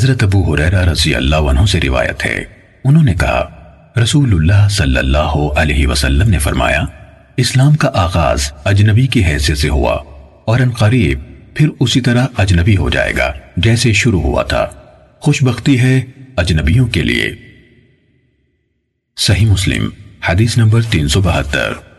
حضرت ابو حریرہ رضی اللہ عنہ سے روایت ہے۔ انہوں نے کہا رسول اللہ صلی اللہ علیہ وسلم نے فرمایا، اسلام کا آغاز اجنبی کی حیثیت سے ہوا اور ان قریب پھر اسی طرح اجنبی ہو جائے گا جیسے شروع ہوا تھا۔ خوش بختی ہے اجنبیوں کے لیے۔ صحیح مسلم، حدیث نمبر تین سو بہتر۔